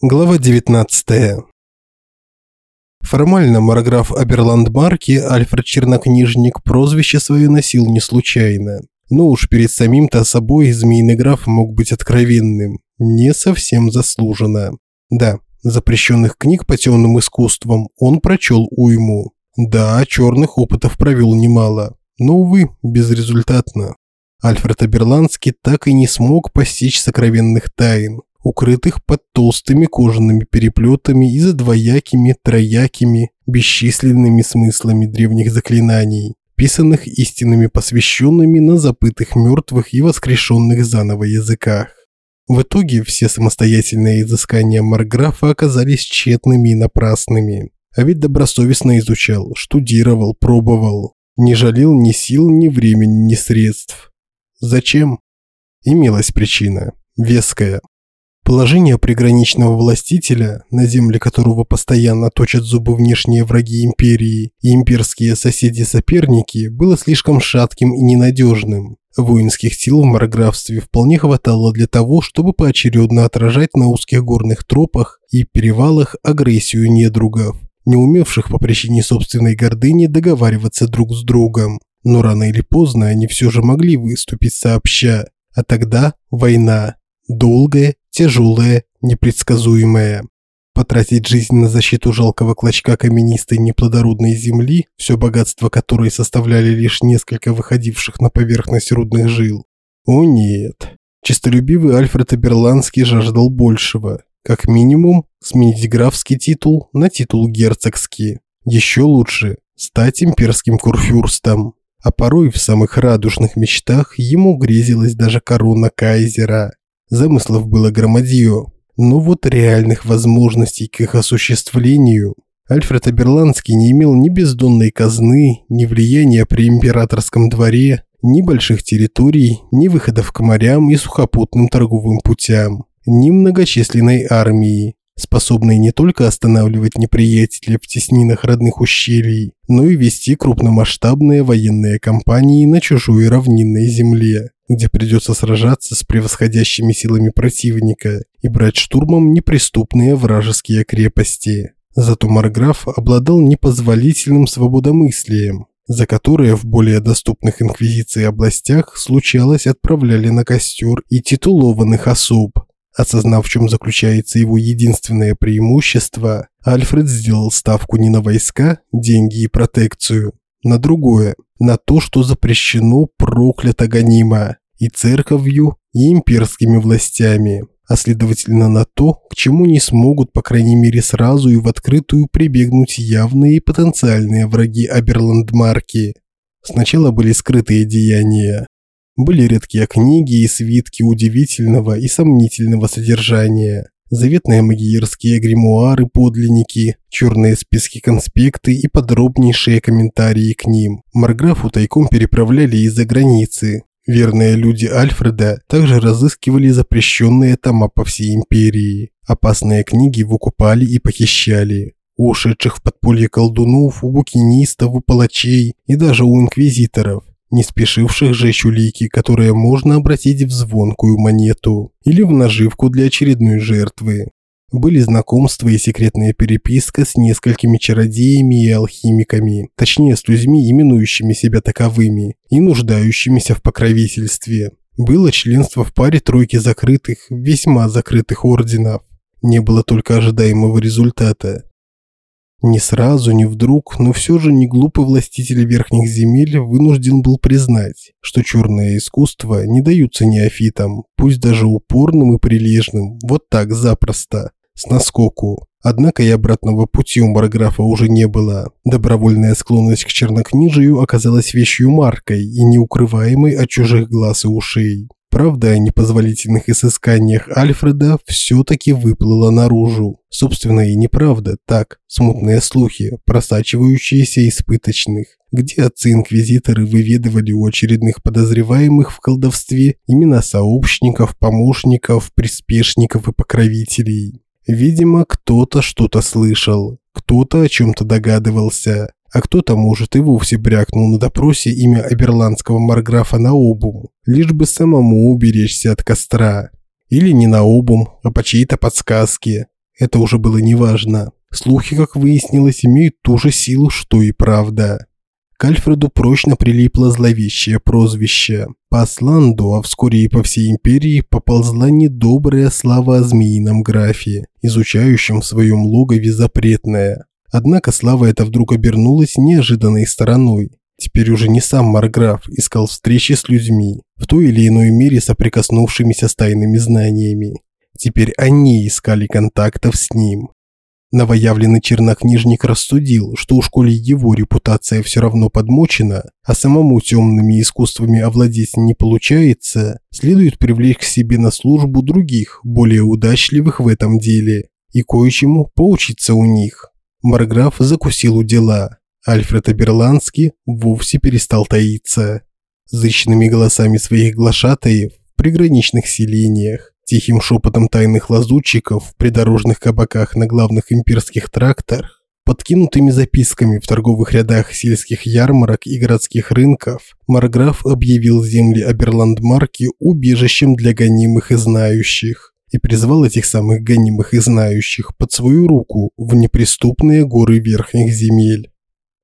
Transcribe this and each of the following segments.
Глава 19. Формально марграф Аберландмарки Альфред Чернокнижник прозвище свое носил не случайно. Но уж перед самим-то собой змеиный граф мог быть откровенным. Не совсем заслуженно. Да, запрещенных книг по темным искусствам он прочел уйму. Да, черных опытов провел немало. Но, увы, безрезультатно. Альфред Аберландский так и не смог постичь сокровенных тайн, укрытых под толстыми кожаными переплетами и за двоякими, троякими, бесчисленными смыслами древних заклинаний, писанных истинными посвященными на запытых мертвых и воскрешенных заново языках. В итоге все самостоятельные изыскания Марграфа оказались тщетными и напрасными. А ведь добросовестно изучал, штудировал, пробовал. Не жалел ни сил, ни времени, ни средств. Зачем? Имелась причина. Веская. Положение приграничного властителя, на земле которого постоянно точат зубы внешние враги империи и имперские соседи-соперники, было слишком шатким и ненадежным. Воинских сил в Марграфстве вполне хватало для того, чтобы поочередно отражать на узких горных тропах и перевалах агрессию недругов, не умевших по причине собственной гордыни договариваться друг с другом. Но рано или поздно они все же могли выступить сообща, а тогда война, долгая тяжелое, непредсказуемое. Потратить жизнь на защиту жалкого клочка каменистой неплодородной земли, все богатство которой составляли лишь несколько выходивших на поверхность рудных жил. О нет. Чистолюбивый Альфред Аберландский жаждал большего. Как минимум, сменить графский титул на титул герцогский. Еще лучше – стать имперским курфюрстом. А порой в самых радужных мечтах ему грезилась даже корона кайзера. Замыслов было громадье, но вот реальных возможностей к их осуществлению Альфред Аберландский не имел ни бездонной казны, ни влияния при императорском дворе, ни больших территорий, ни выходов к морям и сухопутным торговым путям, ни многочисленной армии, способной не только останавливать неприятеля в теснинах родных ущелий, но и вести крупномасштабные военные кампании на чужой равнинной земле где придется сражаться с превосходящими силами противника и брать штурмом неприступные вражеские крепости. Зато Марграф обладал непозволительным свободомыслием, за которое в более доступных инквизиции областях случалось отправляли на костер и титулованных особ. Осознав, в чем заключается его единственное преимущество, Альфред сделал ставку не на войска, деньги и протекцию, на другое, на то, что запрещено проклято гонимо и церковью, и имперскими властями, а следовательно на то, к чему не смогут, по крайней мере, сразу и в открытую прибегнуть явные и потенциальные враги Аберландмарки. Сначала были скрытые деяния. Были редкие книги и свитки удивительного и сомнительного содержания заветные магиерские гримуары, подлинники, черные списки-конспекты и подробнейшие комментарии к ним. Марграфу тайком переправляли из-за границы. Верные люди Альфреда также разыскивали запрещенные тома по всей империи. Опасные книги выкупали и похищали. У ушедших в подполье колдунов, у букинистов, у палачей и даже у инквизиторов не спешивших жечь улики, которые можно обратить в звонкую монету или в наживку для очередной жертвы. Были знакомства и секретная переписка с несколькими чародеями и алхимиками, точнее с людьми, именующими себя таковыми и нуждающимися в покровительстве. Было членство в паре тройки закрытых, весьма закрытых орденов. Не было только ожидаемого результата. Не сразу, не вдруг, но все же не глупый властитель верхних земель вынужден был признать, что черное искусство не даются неофитам, пусть даже упорным и прилежным, вот так запросто, с наскоку. Однако и обратного пути у Марграфа уже не было. Добровольная склонность к чернокнижию оказалась вещью маркой и неукрываемой от чужих глаз и ушей. Правда о непозволительных изысканиях Альфреда все-таки выплыла наружу. Собственно и неправда, так, смутные слухи, просачивающиеся из пыточных, где отцы-инквизиторы выведывали у очередных подозреваемых в колдовстве имена сообщников, помощников, приспешников и покровителей. Видимо, кто-то что-то слышал, кто-то о чем-то догадывался, а кто-то, может, и вовсе брякнул на допросе имя аберландского марграфа на обум, лишь бы самому уберечься от костра. Или не на обум, а по чьей-то подсказке. это уже было неважно. Слухи, как выяснилось, имеют ту же силу, что и правда. К Альфреду прочно прилипло зловещее прозвище. По Асланду, а вскоре и по всей империи, поползла недобрая слава о змеином графе, изучающем в своем логове запретное. Однако слава эта вдруг обернулась неожиданной стороной. Теперь уже не сам Марграф искал встречи с людьми, в той или иной мере соприкоснувшимися с тайными знаниями. Теперь они искали контактов с ним. Новоявленный чернокнижник рассудил, что уж коли его репутация все равно подмочена, а самому темными искусствами овладеть не получается, следует привлечь к себе на службу других, более удачливых в этом деле, и кое-чему поучиться у них. Марграф закусил у дела. Альфред Аберландский вовсе перестал таиться. Зычными голосами своих глашатаев в приграничных селениях, тихим шепотом тайных лазутчиков в придорожных кабаках на главных имперских трактах, подкинутыми записками в торговых рядах сельских ярмарок и городских рынков, Марграф объявил земли Аберландмарки убежищем для гонимых и знающих и призвал этих самых гонимых и знающих под свою руку в неприступные горы верхних земель.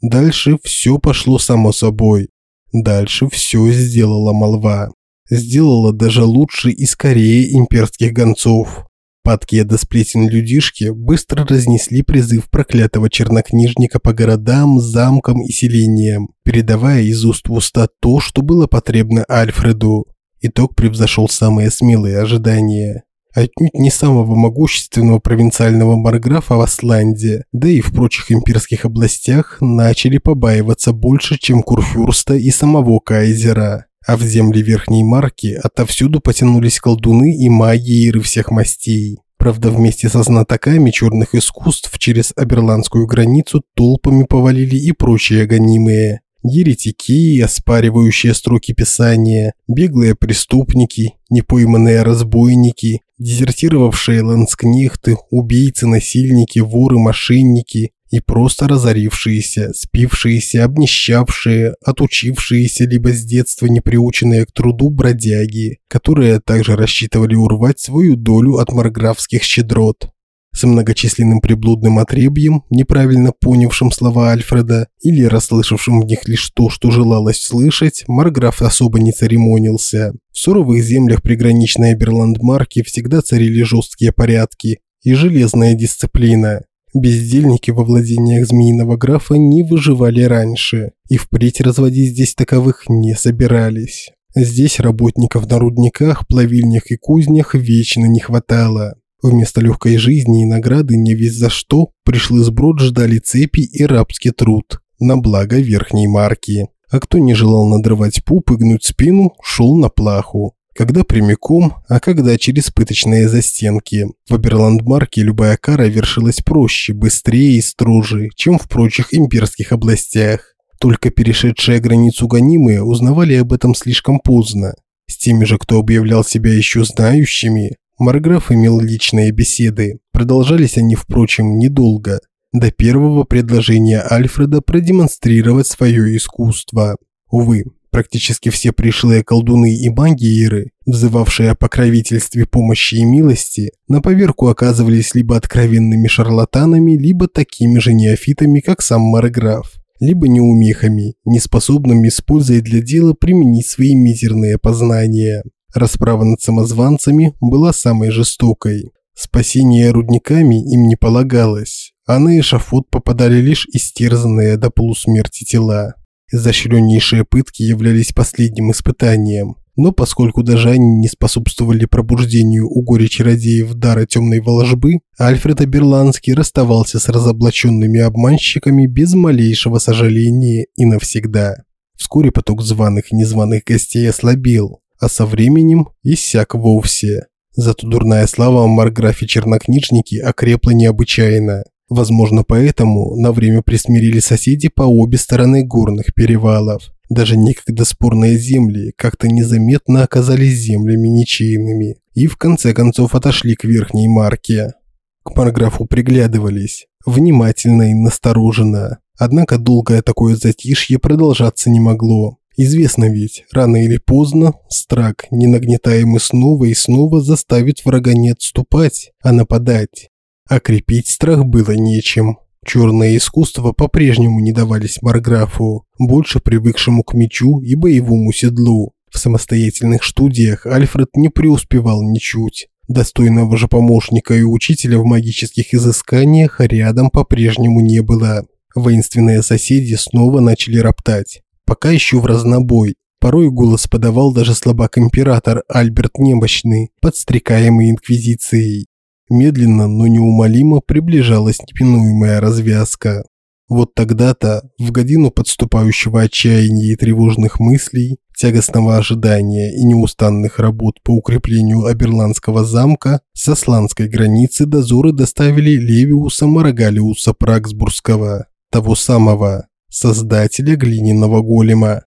Дальше все пошло само собой. Дальше все сделала молва сделала даже лучше и скорее имперских гонцов. Падкие до сплетен людишки быстро разнесли призыв проклятого чернокнижника по городам, замкам и селениям, передавая из уст в уста то, что было потребно Альфреду. Итог превзошел самые смелые ожидания. Отнюдь не самого могущественного провинциального марграфа в Асланде, да и в прочих имперских областях начали побаиваться больше, чем Курфюрста и самого Кайзера а в земли Верхней Марки отовсюду потянулись колдуны и магиеры всех мастей. Правда, вместе со знатоками черных искусств через Аберландскую границу толпами повалили и прочие гонимые. Еретики, оспаривающие строки Писания, беглые преступники, непойманные разбойники, дезертировавшие ланскнехты, убийцы, насильники, воры, мошенники, и просто разорившиеся, спившиеся, обнищавшие, отучившиеся либо с детства не приученные к труду бродяги, которые также рассчитывали урвать свою долю от марграфских щедрот. С многочисленным приблудным отребьем, неправильно понявшим слова Альфреда или расслышавшим в них лишь то, что желалось слышать, Марграф особо не церемонился. В суровых землях приграничной Берландмарки всегда царили жесткие порядки и железная дисциплина. Бездельники во владениях Змеиного графа не выживали раньше, и впредь разводить здесь таковых не собирались. Здесь работников на рудниках, плавильнях и кузнях вечно не хватало. Вместо легкой жизни и награды не весь за что пришлый сброд ждали цепи и рабский труд на благо верхней марки. А кто не желал надрывать пуп и гнуть спину, шел на плаху когда прямиком, а когда через пыточные застенки. В Аберландмарке любая кара вершилась проще, быстрее и строже, чем в прочих имперских областях. Только перешедшие границу гонимые узнавали об этом слишком поздно. С теми же, кто объявлял себя еще знающими, Марграф имел личные беседы. Продолжались они, впрочем, недолго. До первого предложения Альфреда продемонстрировать свое искусство. Увы, Практически все пришлые колдуны и магиеры, взывавшие о покровительстве помощи и милости, на поверку оказывались либо откровенными шарлатанами, либо такими же неофитами, как сам Марграф, либо неумехами, неспособными с пользой для дела применить свои мизерные познания. Расправа над самозванцами была самой жестокой. Спасение рудниками им не полагалось, а на эшафот попадали лишь истерзанные до полусмерти тела. Изощреннейшие пытки являлись последним испытанием, но поскольку даже они не способствовали пробуждению у горе-чародеев дара темной волжбы, Альфред Аберландский расставался с разоблаченными обманщиками без малейшего сожаления и навсегда. Вскоре поток званых и незваных гостей ослабел, а со временем иссяк вовсе. Зато дурная слава о Марграфе Чернокнижнике окрепла необычайно. Возможно, поэтому на время присмирили соседи по обе стороны горных перевалов. Даже некогда спорные земли как-то незаметно оказались землями ничейными и в конце концов отошли к верхней марке. К Марграфу приглядывались, внимательно и настороженно. Однако долгое такое затишье продолжаться не могло. Известно ведь, рано или поздно страк, не нагнетаемый снова и снова, заставит врага не отступать, а нападать. а крепить страх было нечем. Черное искусство по-прежнему не давались Марграфу, больше привыкшему к мечу и боевому седлу. В самостоятельных студиях Альфред не преуспевал ничуть. Достойного же помощника и учителя в магических изысканиях рядом по-прежнему не было. Воинственные соседи снова начали роптать. Пока еще в разнобой. Порой голос подавал даже слабак-император Альберт Немощный, подстрекаемый Инквизицией. Медленно, но неумолимо приближалась непинуемая развязка. Вот тогда-то, в годину подступающего отчаяния и тревожных мыслей, тягостного ожидания и неустанных работ по укреплению Аберландского замка, со сланской границы дозоры доставили Левиуса Марагалиуса Праксбургского, того самого, создателя глиняного голема.